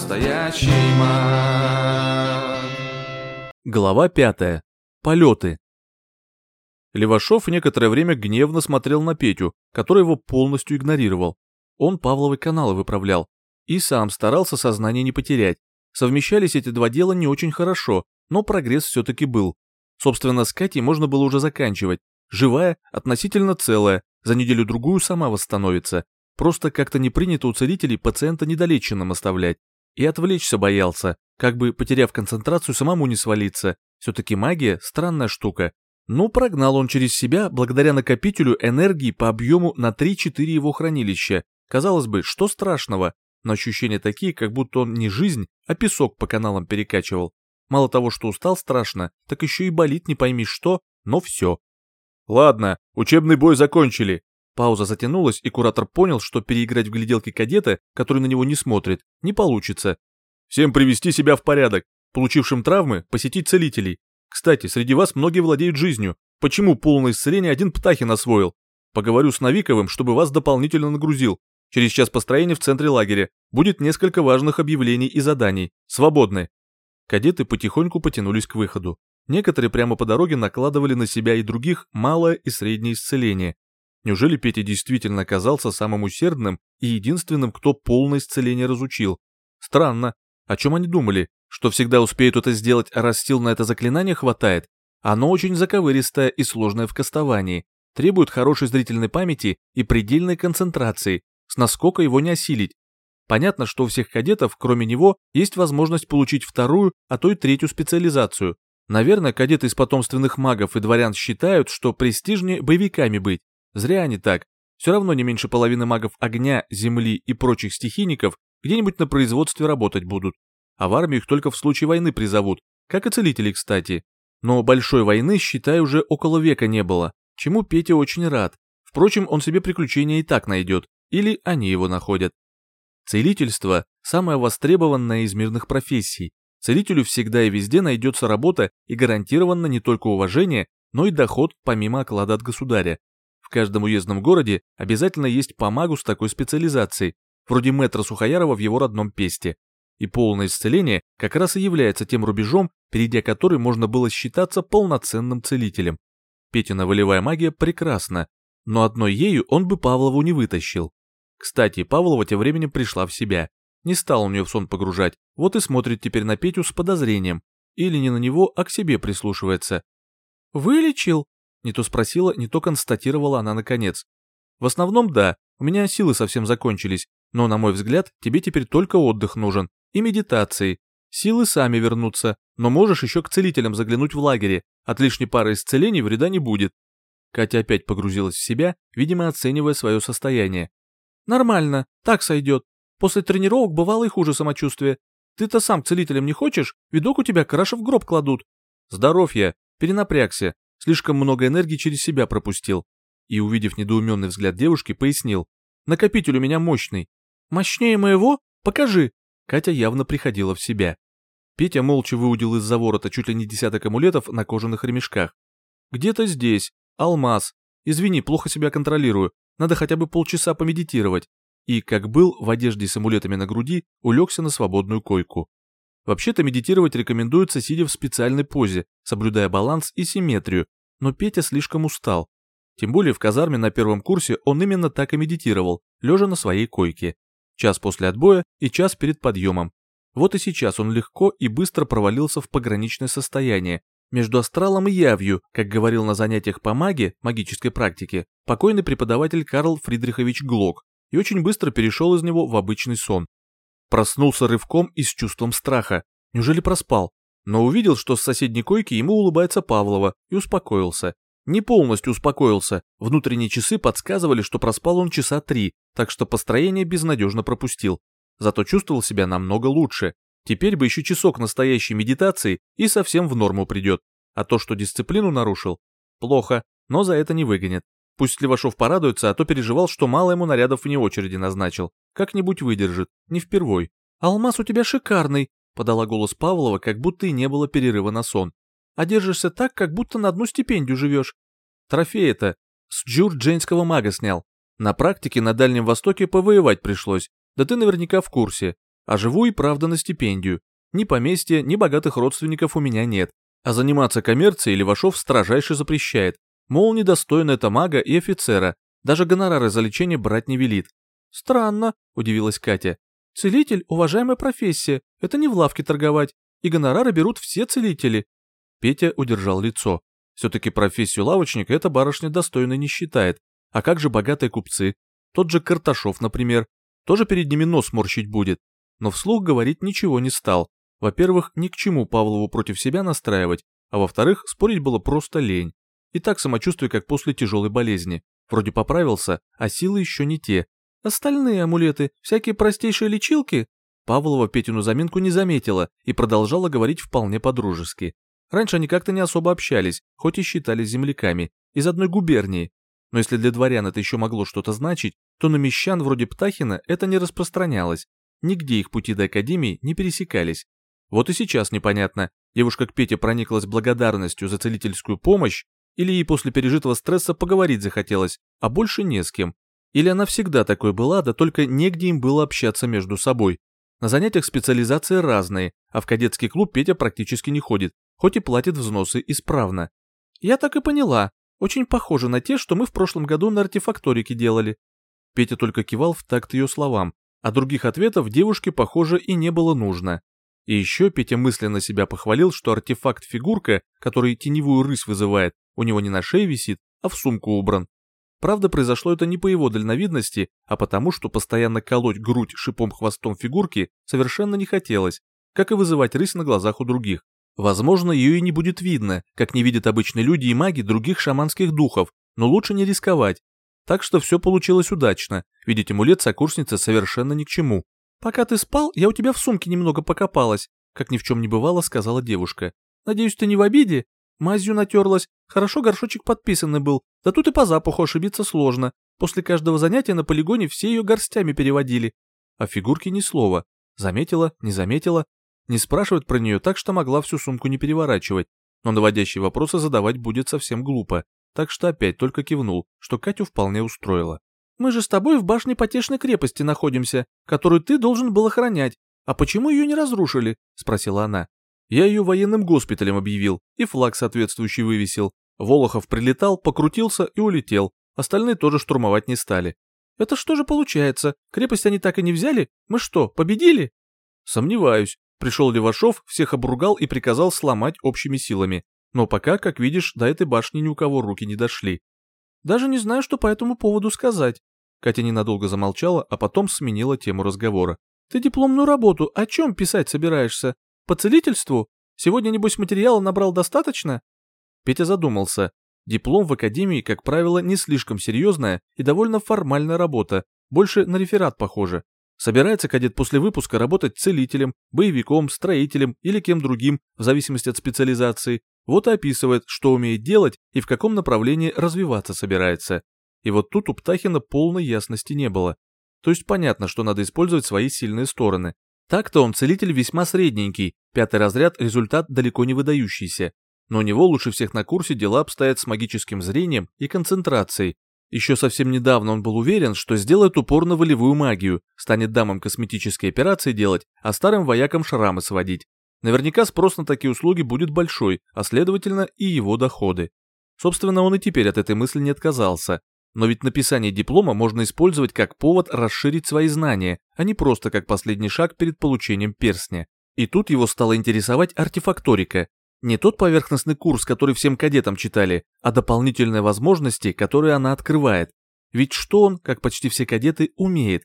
настоящий маг. Глава пятая. Полеты. Левашов некоторое время гневно смотрел на Петю, который его полностью игнорировал. Он Павловы каналы выправлял. И сам старался сознание не потерять. Совмещались эти два дела не очень хорошо, но прогресс все-таки был. Собственно, с Катей можно было уже заканчивать. Живая, относительно целая, за неделю-другую сама восстановится. Просто как-то не принято у целителей пациента недолеченным оставлять. И отвлечься боялся, как бы потеряв концентрацию самому не свалиться. Все-таки магия – странная штука. Но прогнал он через себя благодаря накопителю энергии по объему на 3-4 его хранилища. Казалось бы, что страшного, но ощущения такие, как будто он не жизнь, а песок по каналам перекачивал. Мало того, что устал страшно, так еще и болит не пойми что, но все. Ладно, учебный бой закончили. Пауза затянулась, и куратор понял, что переиграть в гляделки кадета, который на него не смотрит, не получится. Всем привести себя в порядок, получившим травмы посетить целителей. Кстати, среди вас многие владеют жизнью. Почему полное исцеление один Птахин освоил? Поговорю с Новиковым, чтобы вас дополнительно нагрузил. Через час построения в центре лагеря. Будет несколько важных объявлений и заданий. Свободны. Кадеты потихоньку потянулись к выходу. Некоторые прямо по дороге накладывали на себя и других малое и среднее исцеление. Неужели Петя действительно оказался самым усердным и единственным, кто полное исцеление разучил? Странно. О чем они думали? Что всегда успеют это сделать, а раз сил на это заклинание хватает? Оно очень заковыристое и сложное в кастовании. Требует хорошей зрительной памяти и предельной концентрации, с наскока его не осилить. Понятно, что у всех кадетов, кроме него, есть возможность получить вторую, а то и третью специализацию. Наверное, кадеты из потомственных магов и дворян считают, что престижнее боевиками быть. Зря они так. Все равно не меньше половины магов огня, земли и прочих стихийников где-нибудь на производстве работать будут. А в армию их только в случае войны призовут, как и целителей, кстати. Но большой войны, считай, уже около века не было, чему Петя очень рад. Впрочем, он себе приключения и так найдет, или они его находят. Целительство – самая востребованная из мирных профессий. Целителю всегда и везде найдется работа и гарантированно не только уважение, но и доход помимо оклада от государя. В каждом уездном городе обязательно есть помагу с такой специализацией, вроде мэтра Сухоярова в его родном Песте. И полное исцеление как раз и является тем рубежом, перейдя который можно было считаться полноценным целителем. Петина волевая магия прекрасна, но одной ею он бы Павлову не вытащил. Кстати, Павлова тем временем пришла в себя. Не стал он ее в сон погружать, вот и смотрит теперь на Петю с подозрением. Или не на него, а к себе прислушивается. «Вылечил?» Не то спросила, не то констатировала она наконец. «В основном да, у меня силы совсем закончились, но, на мой взгляд, тебе теперь только отдых нужен и медитации. Силы сами вернутся, но можешь еще к целителям заглянуть в лагере, от лишней пары исцелений вреда не будет». Катя опять погрузилась в себя, видимо, оценивая свое состояние. Нормально, так сойдет. После тренировок бывало и хуже самочувствие. Ты-то сам к целителям не хочешь? Видок у тебя краши в гроб кладут. Здоров я, перенапрягся, слишком много энергии через себя пропустил. И, увидев недоуменный взгляд девушки, пояснил. Накопитель у меня мощный. Мощнее моего? Покажи. Катя явно приходила в себя. Петя молча выудил из-за ворота чуть ли не десяток амулетов на кожаных ремешках. Где-то здесь. Алмаз. Извини, плохо себя контролирую надо хотя бы полчаса помедитировать, и, как был, в одежде с амулетами на груди, улегся на свободную койку. Вообще-то медитировать рекомендуется, сидя в специальной позе, соблюдая баланс и симметрию, но Петя слишком устал. Тем более в казарме на первом курсе он именно так и медитировал, лежа на своей койке. Час после отбоя и час перед подъемом. Вот и сейчас он легко и быстро провалился в пограничное состояние, между астралом и явью, как говорил на занятиях по маге, магической практике, покойный преподаватель Карл Фридрихович Глок, и очень быстро перешел из него в обычный сон. Проснулся рывком и с чувством страха. Неужели проспал? Но увидел, что с соседней койки ему улыбается Павлова, и успокоился. Не полностью успокоился, внутренние часы подсказывали, что проспал он часа три, так что построение безнадежно пропустил. Зато чувствовал себя намного лучше, Теперь бы еще часок настоящей медитации и совсем в норму придет. А то, что дисциплину нарушил, плохо, но за это не выгонят. Пусть Левашов порадуется, а то переживал, что мало ему нарядов вне очереди назначил. Как-нибудь выдержит, не впервой. «Алмаз у тебя шикарный», — подала голос Павлова, как будто и не было перерыва на сон. «А держишься так, как будто на одну стипендию живешь». Трофей это. С джур джейнского мага снял. На практике на Дальнем Востоке повоевать пришлось. Да ты наверняка в курсе. А живу и правда на стипендию. Ни поместья, ни богатых родственников у меня нет. А заниматься коммерцией Левашов строжайше запрещает. Мол, недостойно это мага и офицера. Даже гонорары за лечение брать не велит. Странно, удивилась Катя. Целитель – уважаемая профессия, это не в лавке торговать, и гонорары берут все целители. Петя удержал лицо. Все-таки профессию лавочника эта барышня достойной не считает. А как же богатые купцы? Тот же Карташов, например. Тоже перед ними нос морщить будет. Но вслух говорить ничего не стал. Во-первых, ни к чему Павлову против себя настраивать, а во-вторых, спорить было просто лень. И так самочувствие, как после тяжелой болезни. Вроде поправился, а силы еще не те. Остальные амулеты, всякие простейшие лечилки? Павлова Петину заминку не заметила и продолжала говорить вполне по-дружески. Раньше они как-то не особо общались, хоть и считались земляками, из одной губернии. Но если для дворян это еще могло что-то значить, то на мещан вроде Птахина это не распространялось. Нигде их пути до академии не пересекались. Вот и сейчас непонятно, девушка к Пете прониклась благодарностью за целительскую помощь, или ей после пережитого стресса поговорить захотелось, а больше не с кем. Или она всегда такой была, да только негде им было общаться между собой. На занятиях специализации разные, а в кадетский клуб Петя практически не ходит, хоть и платит взносы исправно. Я так и поняла, очень похоже на те, что мы в прошлом году на артефакторике делали. Петя только кивал в такт ее словам, а других ответов девушке, похоже, и не было нужно. И еще Петя мысленно себя похвалил, что артефакт-фигурка, который теневую рысь вызывает, у него не на шее висит, а в сумку убран. Правда, произошло это не по его дальновидности, а потому, что постоянно колоть грудь шипом-хвостом фигурки совершенно не хотелось, как и вызывать рысь на глазах у других. Возможно, ее и не будет видно, как не видят обычные люди и маги других шаманских духов, но лучше не рисковать. Так что все получилось удачно, видеть амулет сокурсницы совершенно ни к чему. «Пока ты спал, я у тебя в сумке немного покопалась», как ни в чем не бывало, сказала девушка. «Надеюсь, ты не в обиде? Мазью натерлась, хорошо горшочек подписанный был, да тут и по запаху ошибиться сложно. После каждого занятия на полигоне все ее горстями переводили. А фигурки ни слова. Заметила, не заметила. Не спрашивать про нее так, что могла всю сумку не переворачивать. Но наводящие вопросы задавать будет совсем глупо. Так что опять только кивнул, что Катю вполне устроило. «Мы же с тобой в башне потешной крепости находимся, которую ты должен был охранять. А почему ее не разрушили?» — спросила она. Я ее военным госпиталем объявил и флаг соответствующий вывесил. Волохов прилетал, покрутился и улетел. Остальные тоже штурмовать не стали. Это что же получается? Крепость они так и не взяли? Мы что, победили? Сомневаюсь. Пришел Левашов, всех обругал и приказал сломать общими силами. Но пока, как видишь, до этой башни ни у кого руки не дошли. Даже не знаю, что по этому поводу сказать. Катя ненадолго замолчала, а потом сменила тему разговора. Ты дипломную работу о чем писать собираешься? По целительству? Сегодня, небось, материала набрал достаточно?» Петя задумался. Диплом в академии, как правило, не слишком серьезная и довольно формальная работа, больше на реферат похоже. Собирается кадет после выпуска работать целителем, боевиком, строителем или кем другим, в зависимости от специализации. Вот и описывает, что умеет делать и в каком направлении развиваться собирается. И вот тут у Птахина полной ясности не было. То есть понятно, что надо использовать свои сильные стороны, так-то он целитель весьма средненький, пятый разряд результат далеко не выдающийся. Но у него лучше всех на курсе дела обстоят с магическим зрением и концентрацией. Еще совсем недавно он был уверен, что сделает упор на волевую магию, станет дамам косметические операции делать, а старым воякам шрамы сводить. Наверняка спрос на такие услуги будет большой, а следовательно и его доходы. Собственно, он и теперь от этой мысли не отказался. Но ведь написание диплома можно использовать как повод расширить свои знания, а не просто как последний шаг перед получением перстня. И тут его стало интересовать артефакторика. Не тот поверхностный курс, который всем кадетам читали, а дополнительные возможности, которые она открывает. Ведь что он, как почти все кадеты, умеет?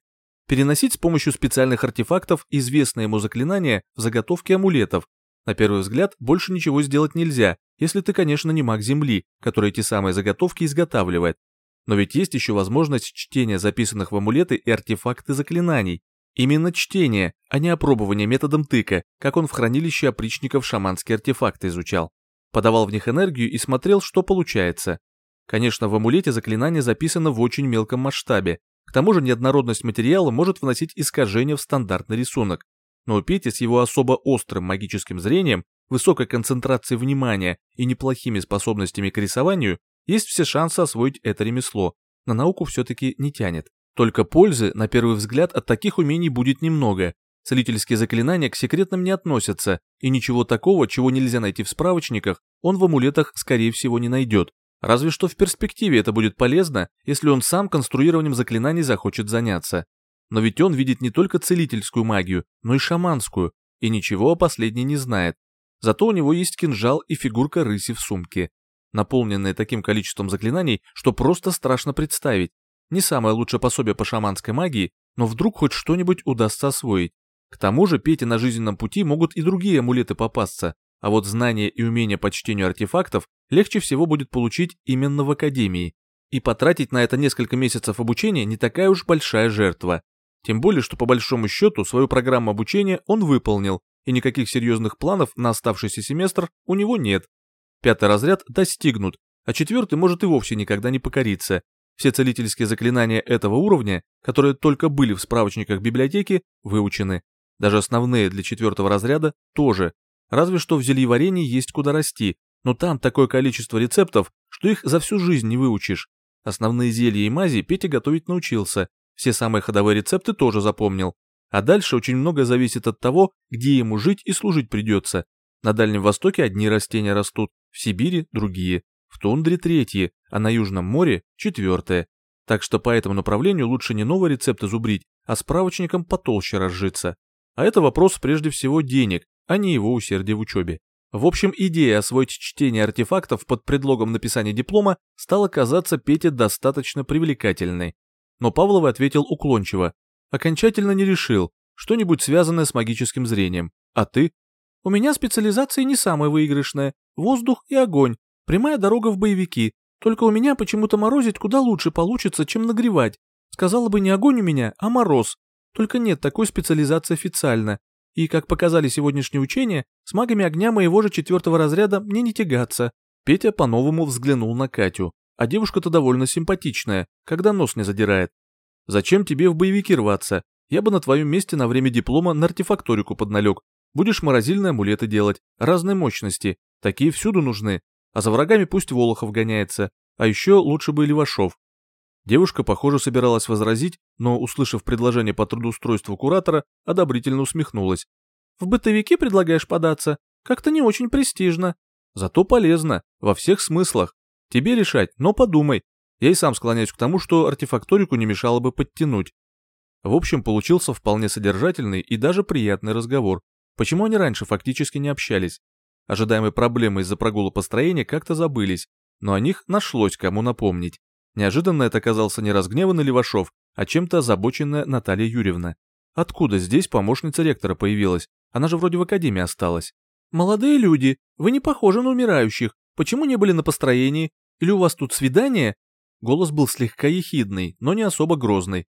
Переносить с помощью специальных артефактов известные ему заклинания в заготовки амулетов. На первый взгляд, больше ничего сделать нельзя, если ты, конечно, не маг Земли, который эти самые заготовки изготавливает. Но ведь есть еще возможность чтения записанных в амулеты и артефакты заклинаний. Именно чтение, а не опробование методом тыка, как он в хранилище опричников шаманские артефакты изучал. Подавал в них энергию и смотрел, что получается. Конечно, в амулете заклинание записано в очень мелком масштабе. К тому же неоднородность материала может вносить искажения в стандартный рисунок. Но у Пети с его особо острым магическим зрением, высокой концентрацией внимания и неплохими способностями к рисованию есть все шансы освоить это ремесло. На науку все-таки не тянет. Только пользы, на первый взгляд, от таких умений будет немного. Целительские заклинания к секретным не относятся, и ничего такого, чего нельзя найти в справочниках, он в амулетах, скорее всего, не найдет. Разве что в перспективе это будет полезно, если он сам конструированием заклинаний захочет заняться. Но ведь он видит не только целительскую магию, но и шаманскую, и ничего о последней не знает. Зато у него есть кинжал и фигурка рыси в сумке, наполненная таким количеством заклинаний, что просто страшно представить. Не самое лучшее пособие по шаманской магии, но вдруг хоть что-нибудь удастся освоить. К тому же Пете на жизненном пути могут и другие амулеты попасться, а вот знания и умения по чтению артефактов легче всего будет получить именно в Академии. И потратить на это несколько месяцев обучения не такая уж большая жертва. Тем более, что по большому счету свою программу обучения он выполнил, и никаких серьезных планов на оставшийся семестр у него нет. Пятый разряд достигнут, а четвертый может и вовсе никогда не покориться. Все целительские заклинания этого уровня, которые только были в справочниках библиотеки, выучены. Даже основные для четвертого разряда тоже. Разве что в зельеварении есть куда расти, но там такое количество рецептов, что их за всю жизнь не выучишь. Основные зелья и мази Петя готовить научился, все самые ходовые рецепты тоже запомнил. А дальше очень многое зависит от того, где ему жить и служить придется. На Дальнем Востоке одни растения растут, в Сибири другие, в тундре третьи, а на Южном море четвертое. Так что по этому направлению лучше не новые рецепты зубрить, а справочником потолще разжиться. А это вопрос прежде всего денег, а не его усердия в учебе. В общем, идея освоить чтение артефактов под предлогом написания диплома стала казаться Пете достаточно привлекательной. Но Павлов ответил уклончиво. Окончательно не решил, что-нибудь связанное с магическим зрением. А ты? У меня специализация не самая выигрышная. Воздух и огонь. Прямая дорога в боевики. Только у меня почему-то морозить куда лучше получится, чем нагревать. Сказала бы не огонь у меня, а мороз. Только нет такой специализации официально. И, как показали сегодняшние учения, с магами огня моего же четвертого разряда мне не тягаться. Петя по-новому взглянул на Катю. А девушка-то довольно симпатичная, когда нос не задирает. Зачем тебе в боевики рваться? Я бы на твоем месте на время диплома на артефакторику подналег. Будешь морозильные амулеты делать, разной мощности. Такие всюду нужны. А за врагами пусть Волохов гоняется. А еще лучше бы Левашов. Девушка, похоже, собиралась возразить, но, услышав предложение по трудоустройству куратора, одобрительно усмехнулась. «В бытовики предлагаешь податься? Как-то не очень престижно. Зато полезно, во всех смыслах. Тебе решать, но подумай. Я и сам склоняюсь к тому, что артефакторику не мешало бы подтянуть». В общем, получился вполне содержательный и даже приятный разговор. Почему они раньше фактически не общались? Ожидаемые проблемы из-за прогула построения как-то забылись, но о них нашлось кому напомнить. Неожиданно это оказался не разгневанный Левашов, а чем-то озабоченная Наталья Юрьевна. Откуда здесь помощница ректора появилась? Она же вроде в академии осталась. «Молодые люди, вы не похожи на умирающих. Почему не были на построении? Или у вас тут свидание?» Голос был слегка ехидный, но не особо грозный.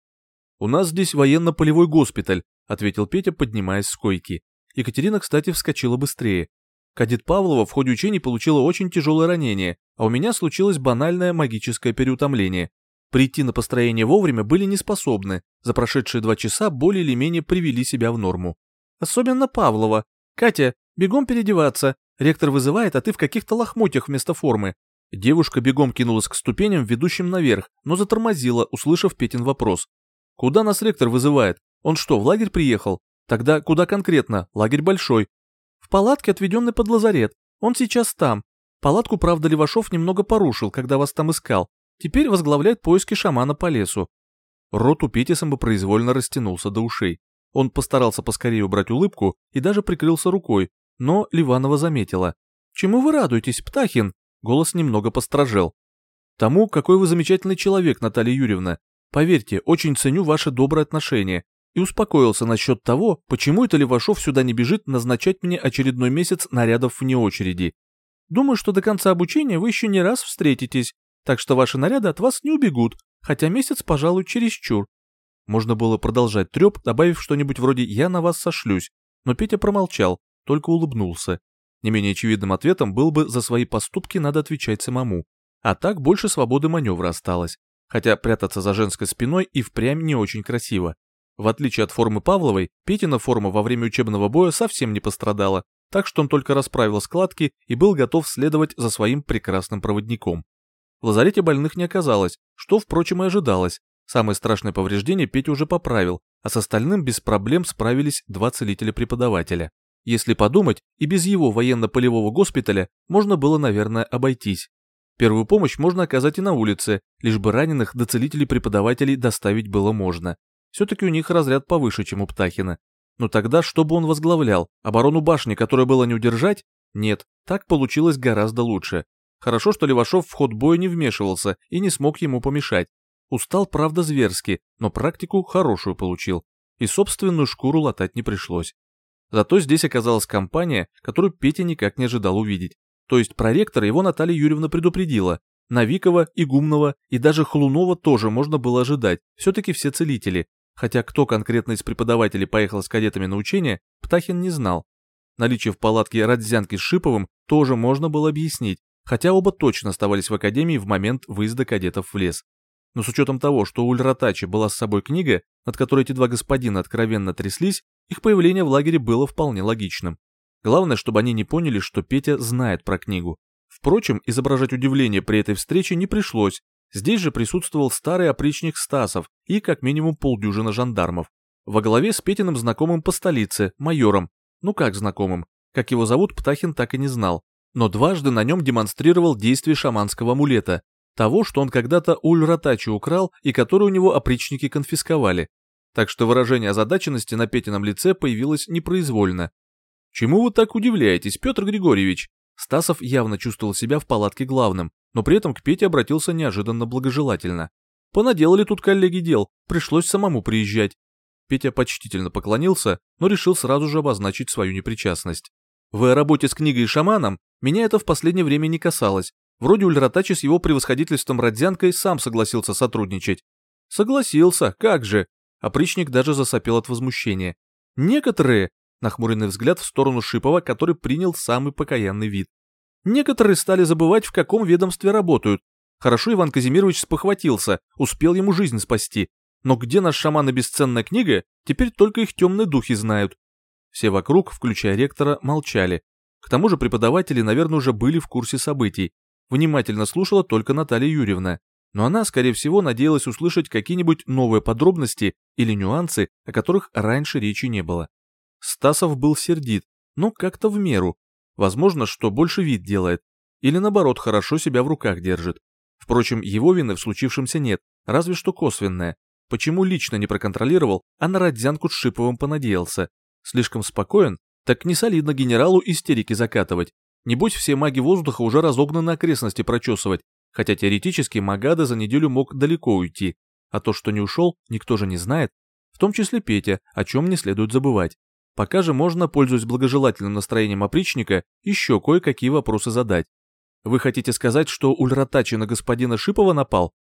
«У нас здесь военно-полевой госпиталь», — ответил Петя, поднимаясь с койки. Екатерина, кстати, вскочила быстрее. Кадет Павлова в ходе учений получила очень тяжелое ранение, а у меня случилось банальное магическое переутомление. Прийти на построение вовремя были неспособны, за прошедшие два часа более или менее привели себя в норму. Особенно Павлова. «Катя, бегом переодеваться. Ректор вызывает, а ты в каких-то лохмотьях вместо формы». Девушка бегом кинулась к ступеням, ведущим наверх, но затормозила, услышав Петин вопрос. «Куда нас ректор вызывает? Он что, в лагерь приехал? Тогда куда конкретно? Лагерь большой. В палатке, отведенной под лазарет. Он сейчас там. Палатку, правда, Левашов немного порушил, когда вас там искал. Теперь возглавляет поиски шамана по лесу. Рот у Пети самопроизвольно растянулся до ушей. Он постарался поскорее убрать улыбку и даже прикрылся рукой, но Ливанова заметила. «Чему вы радуетесь, Птахин?» Голос немного постражел. «Тому, какой вы замечательный человек, Наталья Юрьевна. Поверьте, очень ценю ваши добрые отношения и успокоился насчет того, почему это Левашов сюда не бежит назначать мне очередной месяц нарядов вне очереди. Думаю, что до конца обучения вы еще не раз встретитесь, так что ваши наряды от вас не убегут, хотя месяц, пожалуй, чересчур. Можно было продолжать треп, добавив что-нибудь вроде «я на вас сошлюсь», но Петя промолчал, только улыбнулся. Не менее очевидным ответом был бы «за свои поступки надо отвечать самому». А так больше свободы маневра осталось, хотя прятаться за женской спиной и впрямь не очень красиво. В отличие от формы Павловой, Петина форма во время учебного боя совсем не пострадала, так что он только расправил складки и был готов следовать за своим прекрасным проводником. В лазарете больных не оказалось, что, впрочем, и ожидалось. Самые страшные повреждения Петя уже поправил, а с остальным без проблем справились два целителя-преподавателя. Если подумать, и без его военно-полевого госпиталя можно было, наверное, обойтись. Первую помощь можно оказать и на улице, лишь бы раненых до целителей-преподавателей доставить было можно. Все-таки у них разряд повыше, чем у Птахина. Но тогда что бы он возглавлял? Оборону башни, которую было не удержать? Нет, так получилось гораздо лучше. Хорошо, что Левашов в ход боя не вмешивался и не смог ему помешать. Устал, правда, зверски, но практику хорошую получил. И собственную шкуру латать не пришлось. Зато здесь оказалась компания, которую Петя никак не ожидал увидеть. То есть проректора его Наталья Юрьевна предупредила. Навикова, Игумнова и даже Хлунова тоже можно было ожидать, все-таки все целители. Хотя кто конкретно из преподавателей поехал с кадетами на учение, Птахин не знал. Наличие в палатке Радзянки с Шиповым тоже можно было объяснить, хотя оба точно оставались в академии в момент выезда кадетов в лес. Но с учетом того, что у Ульратачи была с собой книга, над которой эти два господина откровенно тряслись, их появление в лагере было вполне логичным. Главное, чтобы они не поняли, что Петя знает про книгу. Впрочем, изображать удивление при этой встрече не пришлось. Здесь же присутствовал старый опричник Стасов и как минимум полдюжина жандармов. Во главе с Петиным знакомым по столице, майором. Ну как знакомым? Как его зовут, Птахин так и не знал. Но дважды на нем демонстрировал действие шаманского амулета. Того, что он когда-то у Ульратачи украл и который у него опричники конфисковали так что выражение озадаченности на Петином лице появилось непроизвольно. «Чему вы так удивляетесь, Петр Григорьевич?» Стасов явно чувствовал себя в палатке главным, но при этом к Пете обратился неожиданно благожелательно. «Понаделали тут коллеги дел, пришлось самому приезжать». Петя почтительно поклонился, но решил сразу же обозначить свою непричастность. «Вы о работе с книгой и шаманом? Меня это в последнее время не касалось. Вроде Ульратачи с его превосходительством Родзянкой сам согласился сотрудничать». «Согласился, как же!» Опричник даже засопел от возмущения. Некоторые, нахмуренный взгляд в сторону Шипова, который принял самый покаянный вид. Некоторые стали забывать, в каком ведомстве работают. Хорошо Иван Казимирович спохватился, успел ему жизнь спасти. Но где наш шаман и бесценная книга, теперь только их темные духи знают. Все вокруг, включая ректора, молчали. К тому же преподаватели, наверное, уже были в курсе событий. Внимательно слушала только Наталья Юрьевна но она, скорее всего, надеялась услышать какие-нибудь новые подробности или нюансы, о которых раньше речи не было. Стасов был сердит, но как-то в меру. Возможно, что больше вид делает, или наоборот, хорошо себя в руках держит. Впрочем, его вины в случившемся нет, разве что косвенная. Почему лично не проконтролировал, а на Родзянку с Шиповым понадеялся? Слишком спокоен? Так не солидно генералу истерики закатывать. Небось, все маги воздуха уже разогнаны окрестности прочесывать, хотя теоретически Магада за неделю мог далеко уйти, а то, что не ушел, никто же не знает, в том числе Петя, о чем не следует забывать. Пока же можно, пользуясь благожелательным настроением опричника, еще кое-какие вопросы задать. Вы хотите сказать, что Ульратачи на господина Шипова напал?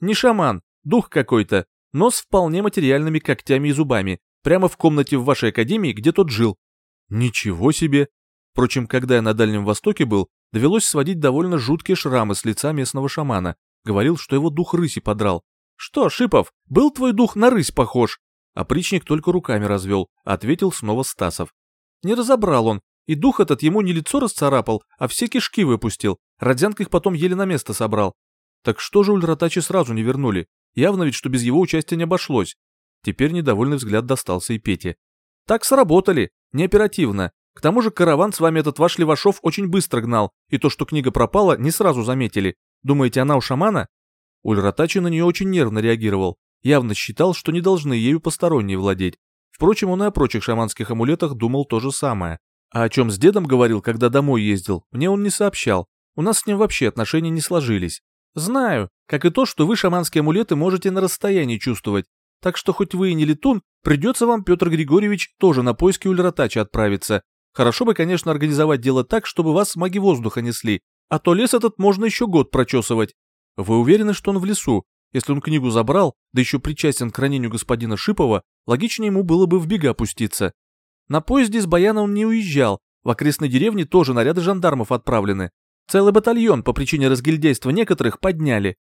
Не шаман, дух какой-то, но с вполне материальными когтями и зубами, прямо в комнате в вашей академии, где тот жил. Ничего себе! Впрочем, когда я на Дальнем Востоке был, довелось сводить довольно жуткие шрамы с лица местного шамана. Говорил, что его дух рыси подрал. «Что, Шипов, был твой дух на рысь похож?» Опричник только руками развел, ответил снова Стасов. Не разобрал он, и дух этот ему не лицо расцарапал, а все кишки выпустил. Родзянка их потом еле на место собрал. Так что же Ульратачи сразу не вернули? Явно ведь, что без его участия не обошлось. Теперь недовольный взгляд достался и Пете. Так сработали, не оперативно. К тому же караван с вами этот ваш Левашов очень быстро гнал, и то, что книга пропала, не сразу заметили. Думаете, она у шамана? Ульратачи на нее очень нервно реагировал, явно считал, что не должны ею посторонние владеть. Впрочем, он и о прочих шаманских амулетах думал то же самое. А о чем с дедом говорил, когда домой ездил, мне он не сообщал. У нас с ним вообще отношения не сложились. Знаю, как и то, что вы шаманские амулеты можете на расстоянии чувствовать. Так что хоть вы и не летун, придется вам, Петр Григорьевич, тоже на поиски Ульратача отправиться. Хорошо бы, конечно, организовать дело так, чтобы вас маги воздуха несли, а то лес этот можно еще год прочесывать. Вы уверены, что он в лесу? Если он книгу забрал, да еще причастен к ранению господина Шипова, логичнее ему было бы в бега опуститься. На поезде с Баяна он не уезжал, в окрестной деревне тоже наряды жандармов отправлены. Целый батальон по причине разгильдейства некоторых подняли.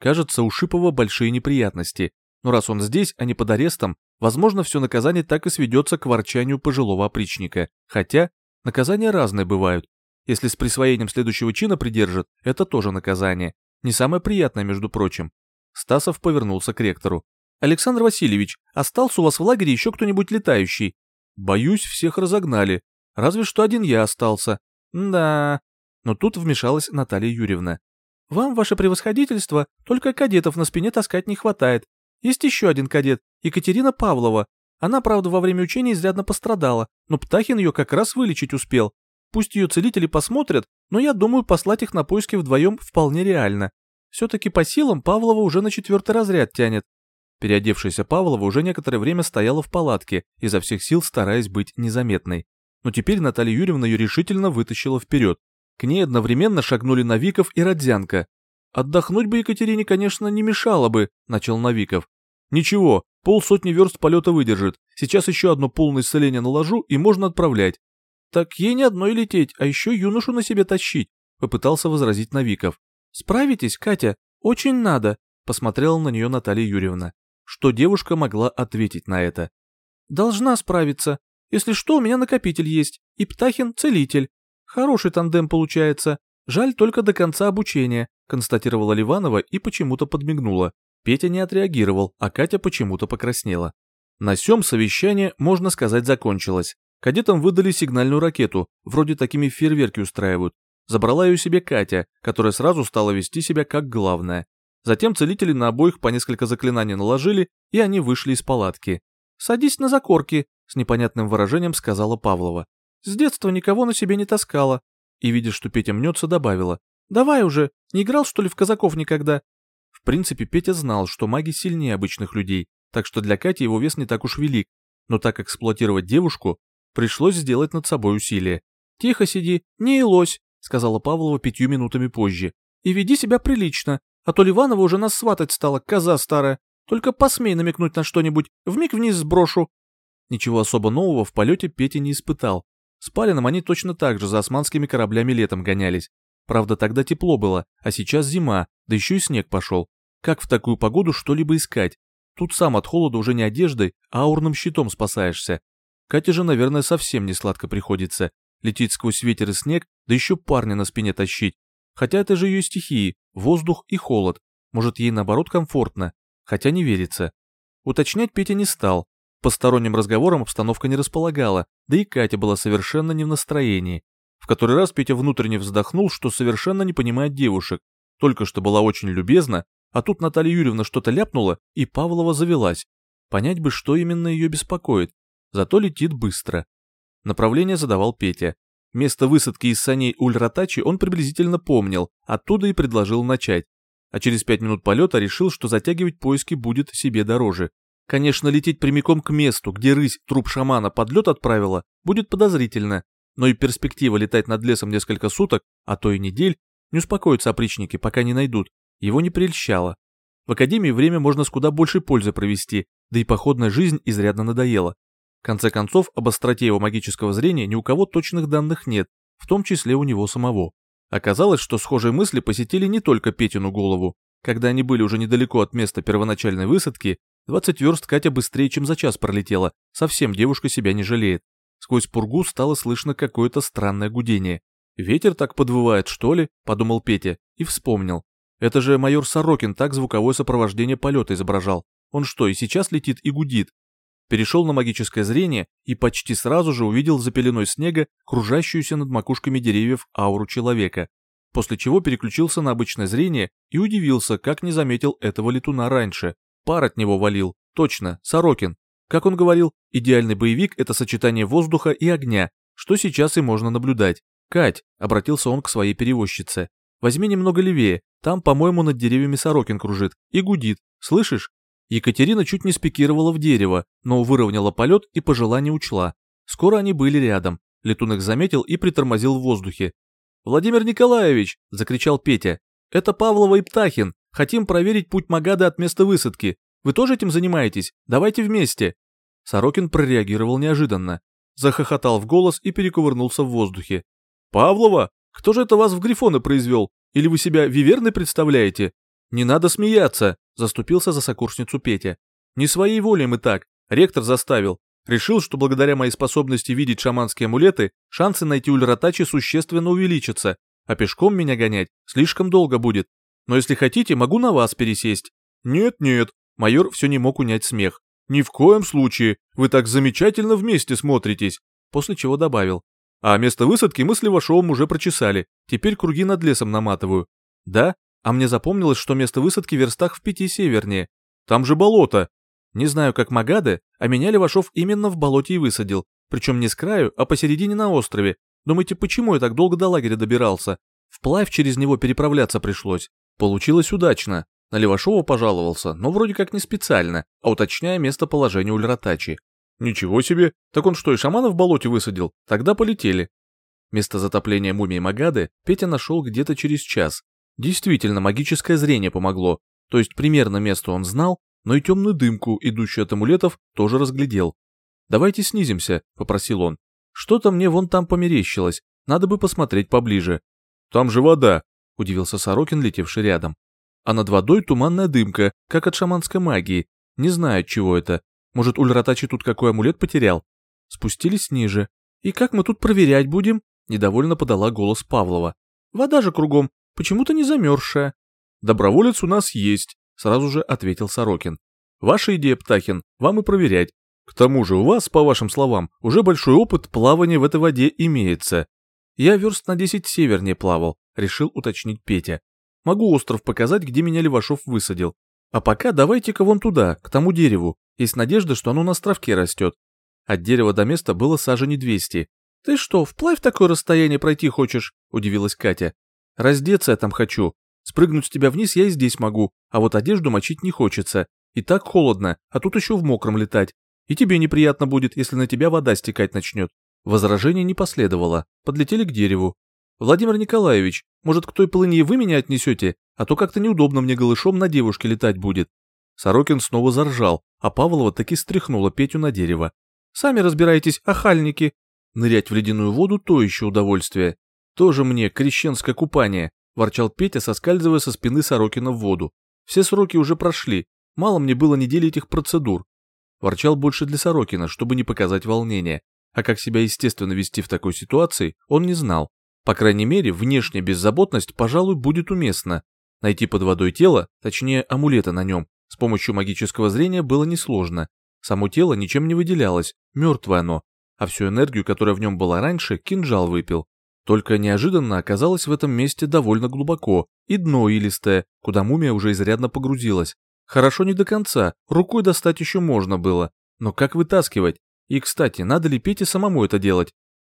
Кажется, у Шипова большие неприятности. Но раз он здесь, а не под арестом, возможно, все наказание так и сведется к ворчанию пожилого опричника. Хотя, наказания разные бывают. Если с присвоением следующего чина придержат, это тоже наказание. Не самое приятное, между прочим. Стасов повернулся к ректору. «Александр Васильевич, остался у вас в лагере еще кто-нибудь летающий?» «Боюсь, всех разогнали. Разве что один я остался». «Да...» Но тут вмешалась Наталья Юрьевна. «Вам, ваше превосходительство, только кадетов на спине таскать не хватает. Есть еще один кадет, Екатерина Павлова. Она, правда, во время учения изрядно пострадала, но Птахин ее как раз вылечить успел. Пусть ее целители посмотрят, но я думаю, послать их на поиски вдвоем вполне реально. Все-таки по силам Павлова уже на четвертый разряд тянет. Переодевшаяся Павлова уже некоторое время стояла в палатке, изо всех сил стараясь быть незаметной. Но теперь Наталья Юрьевна ее решительно вытащила вперед. К ней одновременно шагнули Новиков и Родзянко. «Отдохнуть бы Екатерине, конечно, не мешало бы», — начал Новиков. «Ничего, полсотни верст полета выдержит. Сейчас еще одно полное исцеление наложу, и можно отправлять». «Так ей не одной лететь, а еще юношу на себе тащить», — попытался возразить Новиков. «Справитесь, Катя? Очень надо», — посмотрела на нее Наталья Юрьевна. Что девушка могла ответить на это? «Должна справиться. Если что, у меня накопитель есть, и Птахин — целитель. Хороший тандем получается. Жаль только до конца обучения», — констатировала Ливанова и почему-то подмигнула. Петя не отреагировал, а Катя почему-то покраснела. На сём совещание, можно сказать, закончилось. Кадетам выдали сигнальную ракету, вроде такими фейерверки устраивают. Забрала ее себе Катя, которая сразу стала вести себя как главная. Затем целители на обоих по несколько заклинаний наложили, и они вышли из палатки. «Садись на закорки», — с непонятным выражением сказала Павлова. «С детства никого на себе не таскала». И, видя, что Петя мнется, добавила. «Давай уже, не играл, что ли, в казаков никогда?» В принципе, Петя знал, что маги сильнее обычных людей, так что для Кати его вес не так уж велик, но так эксплуатировать девушку, пришлось сделать над собой усилие. «Тихо сиди, не илось», — сказала Павлова пятью минутами позже. «И веди себя прилично, а то Ливанова уже нас сватать стала, коза старая. Только посмей намекнуть на что-нибудь, вмиг вниз сброшу». Ничего особо нового в полете Петя не испытал. С Палином они точно так же за османскими кораблями летом гонялись. Правда, тогда тепло было, а сейчас зима, да еще и снег пошел. Как в такую погоду что-либо искать? Тут сам от холода уже не одеждой, а аурным щитом спасаешься. Кате же, наверное, совсем не сладко приходится. Лететь сквозь ветер и снег, да еще парня на спине тащить. Хотя это же ее стихии, воздух и холод. Может, ей наоборот комфортно, хотя не верится. Уточнять Петя не стал. Посторонним разговором обстановка не располагала, да и Катя была совершенно не в настроении. В который раз Петя внутренне вздохнул, что совершенно не понимает девушек. Только что была очень любезна, а тут Наталья Юрьевна что-то ляпнула, и Павлова завелась. Понять бы, что именно ее беспокоит. Зато летит быстро. Направление задавал Петя. Место высадки из саней Ульратачи он приблизительно помнил, оттуда и предложил начать. А через пять минут полета решил, что затягивать поиски будет себе дороже. Конечно, лететь прямиком к месту, где рысь труп шамана под лед отправила, будет подозрительно, но и перспектива летать над лесом несколько суток, а то и недель, не успокоятся опричники, пока не найдут, его не прельщало. В академии время можно с куда большей пользой провести, да и походная жизнь изрядно надоела конце концов, об остроте его магического зрения ни у кого точных данных нет, в том числе у него самого. Оказалось, что схожие мысли посетили не только Петину голову. Когда они были уже недалеко от места первоначальной высадки, 20 верст Катя быстрее, чем за час пролетела, совсем девушка себя не жалеет. Сквозь пургу стало слышно какое-то странное гудение. «Ветер так подвывает, что ли?» – подумал Петя и вспомнил. Это же майор Сорокин так звуковое сопровождение полета изображал. Он что, и сейчас летит и гудит? Перешел на магическое зрение и почти сразу же увидел за пеленой снега кружащуюся над макушками деревьев ауру человека, после чего переключился на обычное зрение и удивился, как не заметил этого летуна раньше. Пар от него валил, точно, Сорокин. Как он говорил, идеальный боевик – это сочетание воздуха и огня, что сейчас и можно наблюдать. «Кать», – обратился он к своей перевозчице, – «возьми немного левее, там, по-моему, над деревьями Сорокин кружит и гудит, слышишь?» Екатерина чуть не спикировала в дерево, но выровняла полет и по желанию учла. Скоро они были рядом. Летун их заметил и притормозил в воздухе. «Владимир Николаевич!» – закричал Петя. «Это Павлова и Птахин. Хотим проверить путь Магады от места высадки. Вы тоже этим занимаетесь? Давайте вместе!» Сорокин прореагировал неожиданно. Захохотал в голос и перекувырнулся в воздухе. «Павлова? Кто же это вас в Грифоны произвел? Или вы себя виверной представляете? Не надо смеяться!» Заступился за сокурсницу Петя. Не своей волей мы так. Ректор заставил. Решил, что благодаря моей способности видеть шаманские амулеты, шансы найти ульратачи существенно увеличатся, а пешком меня гонять слишком долго будет. Но если хотите, могу на вас пересесть. Нет-нет, майор все не мог унять смех. Ни в коем случае, вы так замечательно вместе смотритесь. После чего добавил. А место высадки мы с Левашовым уже прочесали, теперь круги над лесом наматываю. Да, а мне запомнилось, что место высадки в верстах в пяти севернее. Там же болото. Не знаю, как Магаде, а меня Левашов именно в болоте и высадил. Причем не с краю, а посередине на острове. Думаете, почему я так долго до лагеря добирался? Вплавь через него переправляться пришлось. Получилось удачно. На Левашова пожаловался, но вроде как не специально, а уточняя местоположение Ульратачи. Ничего себе, так он что, и шамана в болоте высадил? Тогда полетели. Место затопления мумии Магады Петя нашел где-то через час. Действительно, магическое зрение помогло. То есть примерно место он знал, но и темную дымку, идущую от амулетов, тоже разглядел. «Давайте снизимся», — попросил он. «Что-то мне вон там померещилось, надо бы посмотреть поближе». «Там же вода», — удивился Сорокин, летевший рядом. «А над водой туманная дымка, как от шаманской магии. Не знаю, чего это. Может, Ульратачи тут какой амулет потерял?» Спустились ниже. «И как мы тут проверять будем?» — недовольно подала голос Павлова. «Вода же кругом, почему-то не замерзшая». «Доброволец у нас есть», — сразу же ответил Сорокин. «Ваша идея, Птахин, вам и проверять. К тому же у вас, по вашим словам, уже большой опыт плавания в этой воде имеется. Я верст на 10 севернее плавал, решил уточнить Петя. Могу остров показать, где меня Левашов высадил. А пока давайте-ка вон туда, к тому дереву. Есть надежда, что оно на островке растет. От дерева до места было сажени 200. Ты что, вплавь такое расстояние пройти хочешь? Удивилась Катя. Раздеться я там хочу. Спрыгнуть с тебя вниз я и здесь могу, а вот одежду мочить не хочется. И так холодно, а тут еще в мокром летать. И тебе неприятно будет, если на тебя вода стекать начнет. Возражение не последовало, подлетели к дереву. «Владимир Николаевич, может, к той полыни вы меня отнесете, а то как-то неудобно мне голышом на девушке летать будет». Сорокин снова заржал, а Павлова таки стряхнула Петю на дерево. «Сами разбирайтесь, охальники!» Нырять в ледяную воду – то еще удовольствие. «Тоже мне крещенское купание», – ворчал Петя, соскальзывая со спины Сорокина в воду. «Все сроки уже прошли, мало мне было недели этих процедур, Ворчал больше для Сорокина, чтобы не показать волнения, а как себя естественно вести в такой ситуации, он не знал. По крайней мере, внешняя беззаботность, пожалуй, будет уместна. Найти под водой тело, точнее амулета на нем, с помощью магического зрения было несложно. Само тело ничем не выделялось, мертвое оно, а всю энергию, которая в нем была раньше, кинжал выпил. Только неожиданно оказалось в этом месте довольно глубоко, и дно илистое, куда мумия уже изрядно погрузилась. Хорошо не до конца, рукой достать еще можно было, но как вытаскивать? И, кстати, надо ли Пете самому это делать?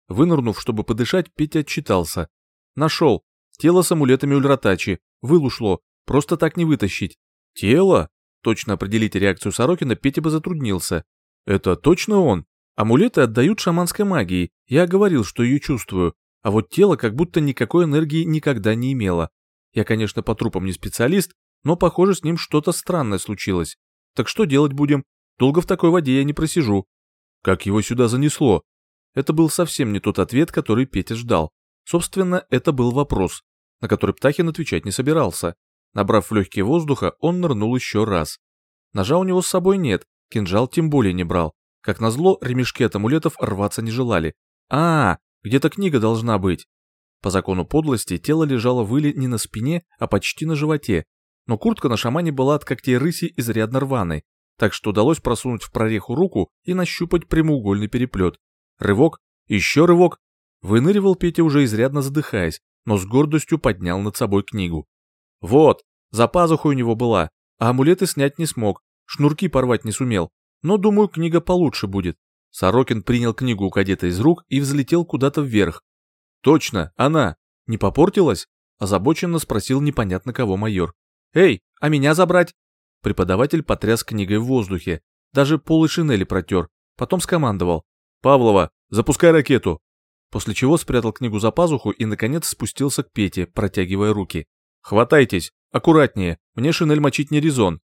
Вынырнув, чтобы подышать, Петя отчитался. Нашел. Тело с амулетами ульратачи. Выл ушло. Просто так не вытащить. Тело? Точно определить реакцию Сорокина Петя бы затруднился. Это точно он? Амулеты отдают шаманской магии. Я говорил, что ее чувствую. А вот тело как будто никакой энергии никогда не имело. Я, конечно, по трупам не специалист, но, похоже, с ним что-то странное случилось. Так что делать будем? Долго в такой воде я не просижу. Как его сюда занесло? Это был совсем не тот ответ, который Петя ждал. Собственно, это был вопрос, на который Птахин отвечать не собирался. Набрав в легкие воздуха, он нырнул еще раз. Ножа у него с собой нет, кинжал тем более не брал. Как назло, ремешки от амулетов рваться не желали. А, где-то книга должна быть. По закону подлости тело лежало в иле не на спине, а почти на животе, но куртка на шамане была от когтей рыси изрядно рваной, так что удалось просунуть в прореху руку и нащупать прямоугольный переплет. Рывок, еще рывок. Выныривал Петя уже изрядно задыхаясь, но с гордостью поднял над собой книгу. Вот, за пазухой у него была, а амулеты снять не смог, шнурки порвать не сумел, но, думаю, книга получше будет. Сорокин принял книгу у кадета из рук и взлетел куда-то вверх. Точно, она. Не попортилась? Озабоченно спросил непонятно кого майор. «Эй, а меня забрать?» Преподаватель потряс книгой в воздухе, даже полы шинели протер, потом скомандовал. «Павлова, запускай ракету!» После чего спрятал книгу за пазуху и, наконец, спустился к Пете, протягивая руки. «Хватайтесь! Аккуратнее! Мне шинель мочить не резон!»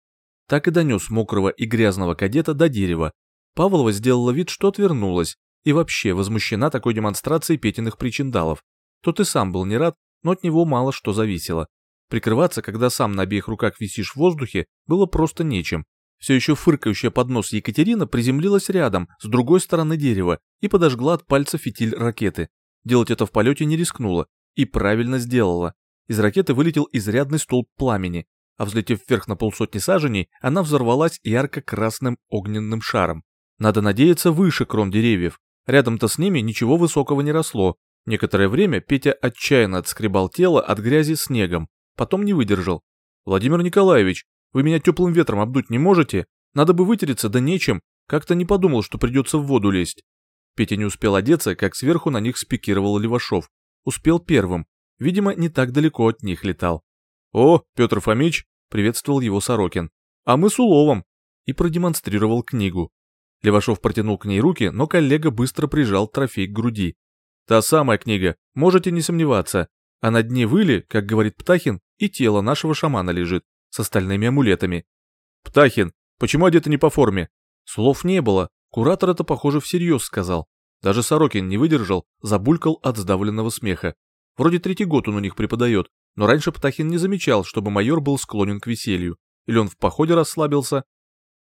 Так и донес мокрого и грязного кадета до дерева. Павлова сделала вид, что отвернулась, и вообще возмущена такой демонстрацией Петиных причиндалов. Тот и сам был не рад, но от него мало что зависело. Прикрываться, когда сам на обеих руках висишь в воздухе, было просто нечем. Все еще фыркающая под нос Екатерина приземлилась рядом, с другой стороны дерева, и подожгла от пальца фитиль ракеты. Делать это в полете не рискнула. И правильно сделала. Из ракеты вылетел изрядный столб пламени. а взлетев вверх на полсотни саженей, она взорвалась ярко-красным огненным шаром. Надо надеяться выше крон деревьев. Рядом-то с ними ничего высокого не росло. Некоторое время Петя отчаянно отскребал тело от грязи снегом, потом не выдержал. «Владимир Николаевич, вы меня теплым ветром обдуть не можете? Надо бы вытереться, да нечем. Как-то не подумал, что придется в воду лезть». Петя не успел одеться, как сверху на них спикировал Левашов. Успел первым. Видимо, не так далеко от них летал. «О, Петр Фомич!» — приветствовал его Сорокин. «А мы с уловом!» И продемонстрировал книгу. Левашов протянул к ней руки, но коллега быстро прижал трофей к груди. «Та самая книга, можете не сомневаться. А на дне выли, как говорит Птахин, и тело нашего шамана лежит, с остальными амулетами. Птахин, почему одеты не по форме?» Слов не было, куратор это, похоже, всерьез сказал. Даже Сорокин не выдержал, забулькал от сдавленного смеха. Вроде третий год он у них преподает, но раньше Птахин не замечал, чтобы майор был склонен к веселью. Или он в походе расслабился.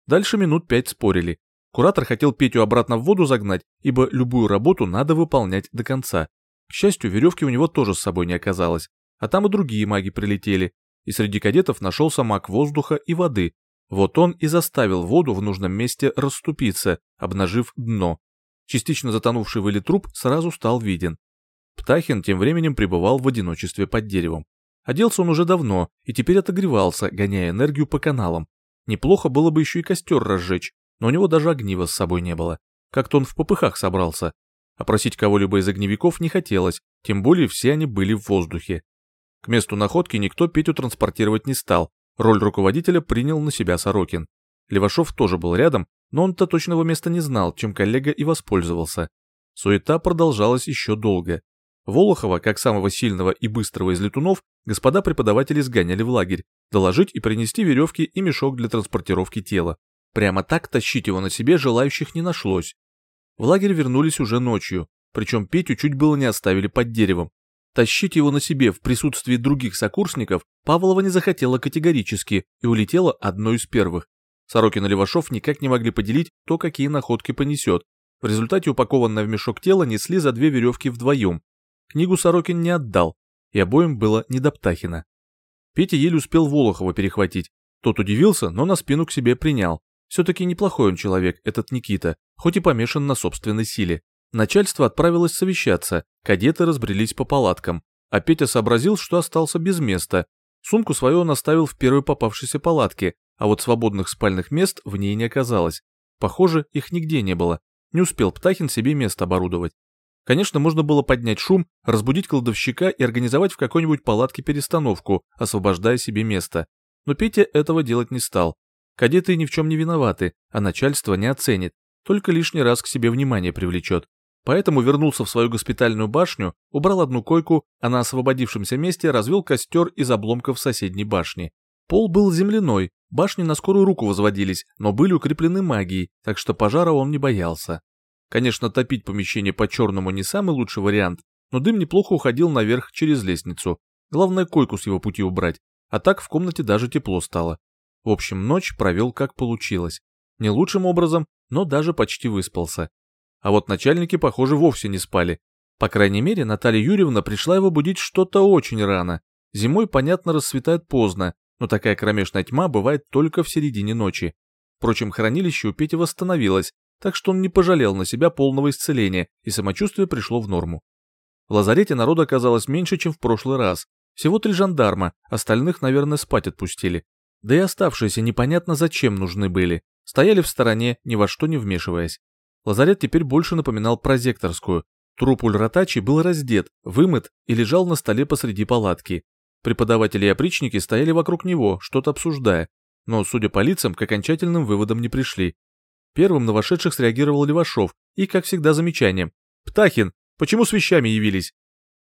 Дальше минут пять спорили. Куратор хотел Петю обратно в воду загнать, ибо любую работу надо выполнять до конца. К счастью, веревки у него тоже с собой не оказалось. А там и другие маги прилетели. И среди кадетов нашелся маг воздуха и воды. Вот он и заставил воду в нужном месте расступиться, обнажив дно. Частично затонувший в труп сразу стал виден. Птахин тем временем пребывал в одиночестве под деревом. Оделся он уже давно и теперь отогревался, гоняя энергию по каналам. Неплохо было бы еще и костер разжечь, но у него даже огнива с собой не было. Как-то он в попыхах собрался. Опросить кого-либо из огневиков не хотелось, тем более все они были в воздухе. К месту находки никто Петю транспортировать не стал, роль руководителя принял на себя Сорокин. Левашов тоже был рядом, но он-то точного места не знал, чем коллега и воспользовался. Суета продолжалась еще долго. Волохова, как самого сильного и быстрого из летунов, господа преподаватели сгоняли в лагерь, доложить и принести веревки и мешок для транспортировки тела. Прямо так тащить его на себе желающих не нашлось. В лагерь вернулись уже ночью, причем Петю чуть было не оставили под деревом. Тащить его на себе в присутствии других сокурсников Павлова не захотела категорически и улетела одной из первых. Сорокин и Левашов никак не могли поделить, кто какие находки понесет. В результате упакованное в мешок тело несли за две веревки вдвоем. Книгу Сорокин не отдал, и обоим было не до Птахина. Петя еле успел Волохова перехватить. Тот удивился, но на спину к себе принял. Все-таки неплохой он человек, этот Никита, хоть и помешан на собственной силе. Начальство отправилось совещаться, кадеты разбрелись по палаткам, а Петя сообразил, что остался без места. Сумку свою он оставил в первой попавшейся палатке, а вот свободных спальных мест в ней не оказалось. Похоже, их нигде не было. Не успел Птахин себе место оборудовать. Конечно, можно было поднять шум, разбудить кладовщика и организовать в какой-нибудь палатке перестановку, освобождая себе место. Но Петя этого делать не стал. Кадеты ни в чем не виноваты, а начальство не оценит, только лишний раз к себе внимание привлечет. Поэтому вернулся в свою госпитальную башню, убрал одну койку, а на освободившемся месте развел костер из обломков соседней башни. Пол был земляной, башни на скорую руку возводились, но были укреплены магией, так что пожара он не боялся. Конечно, топить помещение по-черному не самый лучший вариант, но дым неплохо уходил наверх через лестницу. Главное, койку с его пути убрать, а так в комнате даже тепло стало. В общем, ночь провел как получилось. Не лучшим образом, но даже почти выспался. А вот начальники, похоже, вовсе не спали. По крайней мере, Наталья Юрьевна пришла его будить что-то очень рано. Зимой, понятно, рассветает поздно, но такая кромешная тьма бывает только в середине ночи. Впрочем, хранилище у Пети восстановилось, так что он не пожалел на себя полного исцеления, и самочувствие пришло в норму. В лазарете народу оказалось меньше, чем в прошлый раз. Всего три жандарма, остальных, наверное, спать отпустили. Да и оставшиеся непонятно зачем нужны были. Стояли в стороне, ни во что не вмешиваясь. Лазарет теперь больше напоминал прозекторскую. Труп Ульратачи был раздет, вымыт и лежал на столе посреди палатки. Преподаватели и опричники стояли вокруг него, что-то обсуждая, но, судя по лицам, к окончательным выводам не пришли. Первым на вошедших среагировал Левашов и, как всегда, замечанием. «Птахин, почему с вещами явились?»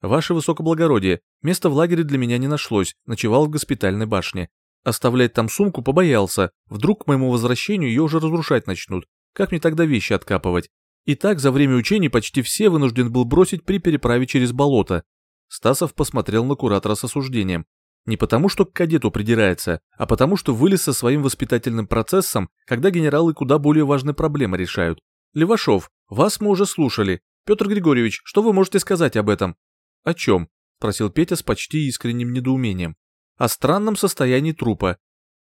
«Ваше высокоблагородие, места в лагере для меня не нашлось, ночевал в госпитальной башне. Оставлять там сумку побоялся, вдруг к моему возвращению ее уже разрушать начнут. Как мне тогда вещи откапывать? И так за время учений почти все вынужден был бросить при переправе через болото. Стасов посмотрел на куратора с осуждением. Не потому, что к кадету придирается, а потому, что вылез со своим воспитательным процессом, когда генералы куда более важные проблемы решают. Левашов, вас мы уже слушали. Петр Григорьевич, что вы можете сказать об этом? О чем? Спросил Петя с почти искренним недоумением. О странном состоянии трупа.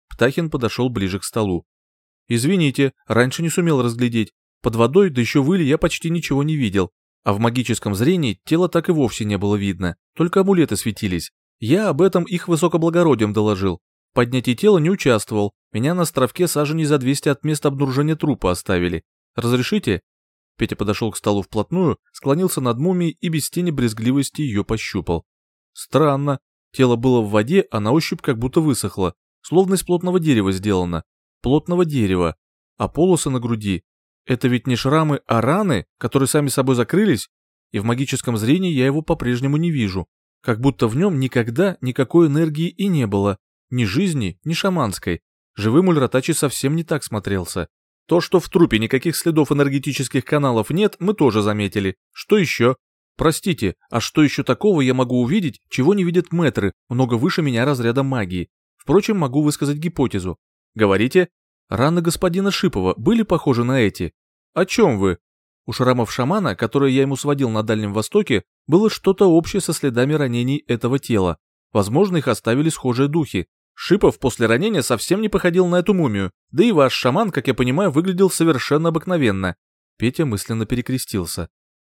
Птахин подошел ближе к столу. «Извините, раньше не сумел разглядеть. Под водой, да еще выли, я почти ничего не видел. А в магическом зрении тело так и вовсе не было видно, только амулеты светились. Я об этом их высокоблагородием доложил. В поднятии тела не участвовал, меня на островке саженей за 200 от места обнаружения трупа оставили. Разрешите?» Петя подошел к столу вплотную, склонился над мумией и без тени брезгливости ее пощупал. Странно. Тело было в воде, а на ощупь как будто высохло, словно из плотного дерева сделано. Плотного дерева. А полосы на груди это ведь не шрамы, а раны, которые сами собой закрылись, и в магическом зрении я его по-прежнему не вижу. Как будто в нем никогда никакой энергии и не было. Ни жизни, ни шаманской. Живым Ульратачи совсем не так смотрелся. То, что в трупе никаких следов энергетических каналов нет, мы тоже заметили. Что еще? Простите, а что еще такого я могу увидеть, чего не видят мэтры, много выше меня разряда магии? Впрочем, могу высказать гипотезу. Говорите, раны господина Шипова были похожи на эти? «О чем вы?» У шрамов шамана, которые я ему сводил на Дальнем Востоке, было что-то общее со следами ранений этого тела. Возможно, их оставили схожие духи. Шипов после ранения совсем не походил на эту мумию, да и ваш шаман, как я понимаю, выглядел совершенно обыкновенно. Петя мысленно перекрестился.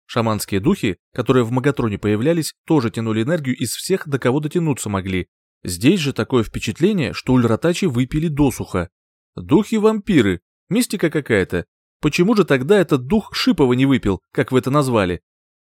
Шаманские духи, которые в Магатроне появлялись, тоже тянули энергию из всех, до кого дотянуться могли. Здесь же такое впечатление, что ульратачи выпили досуха. Духи-вампиры, мистика какая-то, Почему же тогда этот дух Шипова не выпил, как вы это назвали?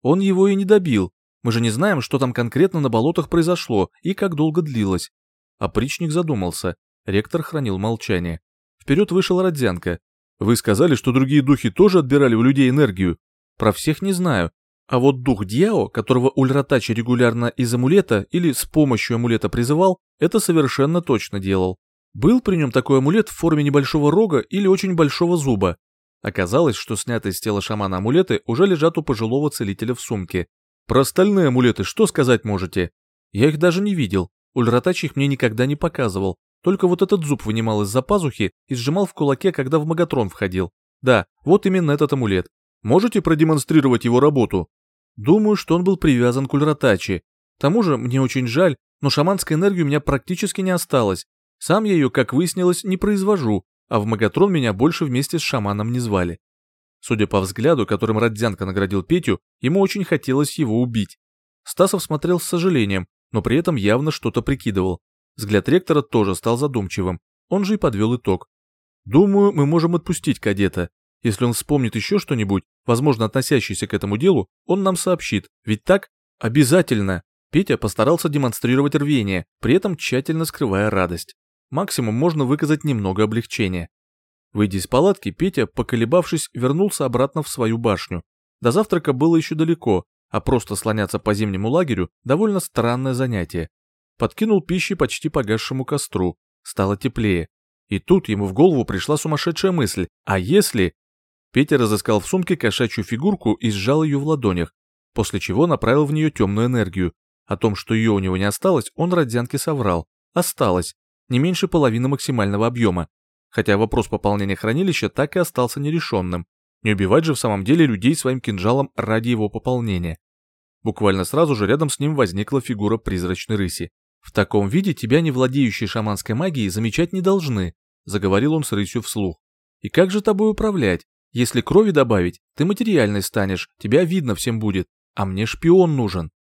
Он его и не добил. Мы же не знаем, что там конкретно на болотах произошло и как долго длилось. Опричник задумался. Ректор хранил молчание. Вперед вышел Родзянко. Вы сказали, что другие духи тоже отбирали у людей энергию. Про всех не знаю. А вот дух Дьяо, которого Ульратачи регулярно из амулета или с помощью амулета призывал, это совершенно точно делал. Был при нем такой амулет в форме небольшого рога или очень большого зуба. Оказалось, что снятые с тела шамана амулеты уже лежат у пожилого целителя в сумке. Про остальные амулеты что сказать можете? Я их даже не видел. Ульратач их мне никогда не показывал. Только вот этот зуб вынимал из-за пазухи и сжимал в кулаке, когда в Магатрон входил. Да, вот именно этот амулет. Можете продемонстрировать его работу? Думаю, что он был привязан к Ульратачи. К тому же, мне очень жаль, но шаманской энергии у меня практически не осталось. Сам я ее, как выяснилось, не произвожу, а в Магатрон меня больше вместе с шаманом не звали. Судя по взгляду, которым Родзянко наградил Петю, ему очень хотелось его убить. Стасов смотрел с сожалением, но при этом явно что-то прикидывал. Взгляд ректора тоже стал задумчивым, он же и подвел итог. «Думаю, мы можем отпустить кадета. Если он вспомнит еще что-нибудь, возможно, относящееся к этому делу, он нам сообщит. Ведь так? Обязательно!» Петя постарался демонстрировать рвение, при этом тщательно скрывая радость максимум можно выказать немного облегчения. Выйдя из палатки, Петя, поколебавшись, вернулся обратно в свою башню. До завтрака было еще далеко, а просто слоняться по зимнему лагерю – довольно странное занятие. Подкинул пищи почти погасшему костру, стало теплее. И тут ему в голову пришла сумасшедшая мысль, а если... Петя разыскал в сумке кошачью фигурку и сжал ее в ладонях, после чего направил в нее темную энергию. О том, что ее у него не осталось, он Родзянке соврал. Осталось, не меньше половины максимального объема, хотя вопрос пополнения хранилища так и остался нерешенным. Не убивать же в самом деле людей своим кинжалом ради его пополнения. Буквально сразу же рядом с ним возникла фигура призрачной рыси. «В таком виде тебя, не владеющие шаманской магией, замечать не должны», заговорил он с рысью вслух. «И как же тобой управлять? Если крови добавить, ты материальной станешь, тебя видно всем будет, а мне шпион нужен».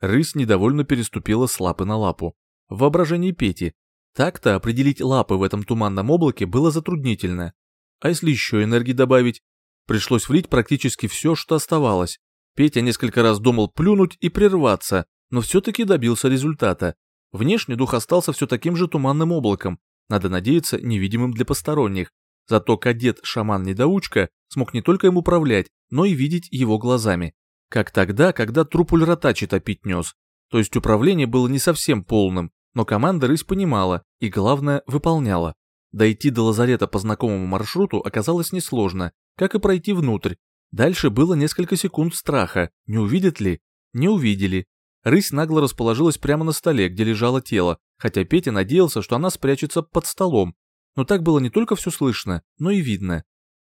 Рысь недовольно переступила с лапы на лапу. В воображении Пети так-то определить лапы в этом туманном облаке было затруднительно. А если еще энергии добавить? Пришлось влить практически все, что оставалось. Петя несколько раз думал плюнуть и прерваться, но все-таки добился результата. Внешне дух остался все таким же туманным облаком, надо надеяться, невидимым для посторонних. Зато кадет-шаман-недоучка смог не только им управлять, но и видеть его глазами. Как тогда, когда труп Ульратачи топить нес. То есть управление было не совсем полным, но команда рысь понимала и, главное, выполняла. Дойти до лазарета по знакомому маршруту оказалось несложно, как и пройти внутрь. Дальше было несколько секунд страха, не увидят ли? Не увидели. Рысь нагло расположилась прямо на столе, где лежало тело, хотя Петя надеялся, что она спрячется под столом. Но так было не только все слышно, но и видно.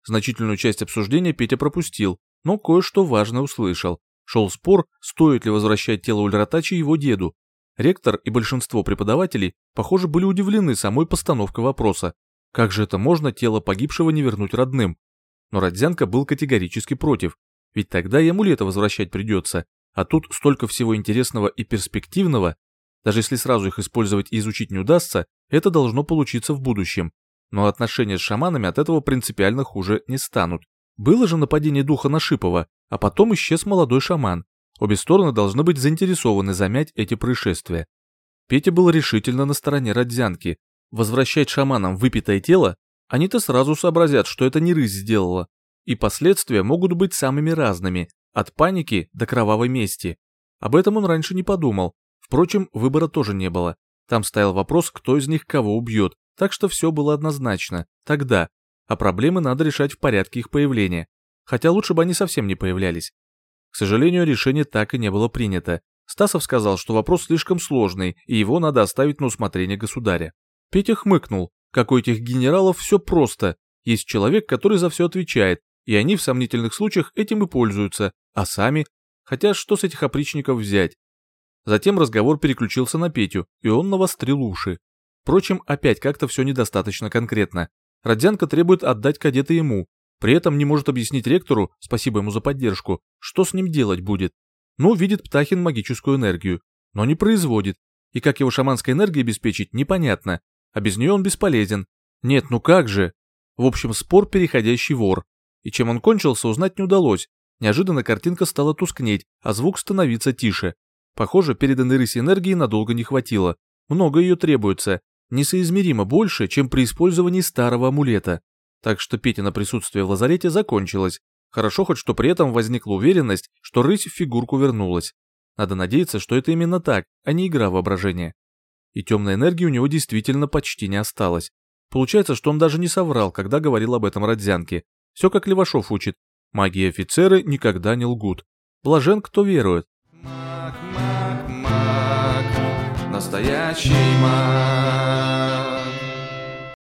Значительную часть обсуждения Петя пропустил, но кое-что важное услышал. Шел спор, стоит ли возвращать тело Ульратачи его деду, Ректор и большинство преподавателей, похоже, были удивлены самой постановкой вопроса. Как же это можно тело погибшего не вернуть родным? Но Родзянко был категорически против, ведь тогда и амулеты возвращать придется, а тут столько всего интересного и перспективного, даже если сразу их использовать и изучить не удастся, это должно получиться в будущем. Но отношения с шаманами от этого принципиально хуже не станут. Было же нападение духа на Шипова, а потом исчез молодой шаман. Обе стороны должны быть заинтересованы замять эти происшествия. Петя был решительно на стороне Родзянки. Возвращать шаманам выпитое тело, они-то сразу сообразят, что это не рысь сделала. И последствия могут быть самыми разными, от паники до кровавой мести. Об этом он раньше не подумал. Впрочем, выбора тоже не было. Там стоял вопрос, кто из них кого убьет, так что все было однозначно. Тогда. А проблемы надо решать в порядке их появления. Хотя лучше бы они совсем не появлялись. К сожалению, решение так и не было принято. Стасов сказал, что вопрос слишком сложный, и его надо оставить на усмотрение государя. Петя хмыкнул. Как у этих генералов все просто. Есть человек, который за все отвечает, и они в сомнительных случаях этим и пользуются, а сами... Хотя что с этих опричников взять? Затем разговор переключился на Петю, и он навострил уши. Впрочем, опять как-то все недостаточно конкретно. Родзянко требует отдать кадета ему, при этом не может объяснить ректору, спасибо ему за поддержку, что с ним делать будет. Ну, видит Птахин магическую энергию, но не производит, и как его шаманской энергией обеспечить, непонятно, а без нее он бесполезен. Нет, ну как же? В общем, спор переходящий вор. И чем он кончился, узнать не удалось. Неожиданно картинка стала тускнеть, а звук становиться тише. Похоже, переданной рыси энергии надолго не хватило. Много ее требуется, несоизмеримо больше, чем при использовании старого амулета. Так что Петина присутствие в лазарете закончилось. Хорошо хоть, что при этом возникла уверенность, что рысь в фигурку вернулась. Надо надеяться, что это именно так, а не игра воображения. И темной энергии у него действительно почти не осталось. Получается, что он даже не соврал, когда говорил об этом Родзянке. Все как Левашов учит. Маги и офицеры никогда не лгут. Блажен, кто верует. Настоящий маг.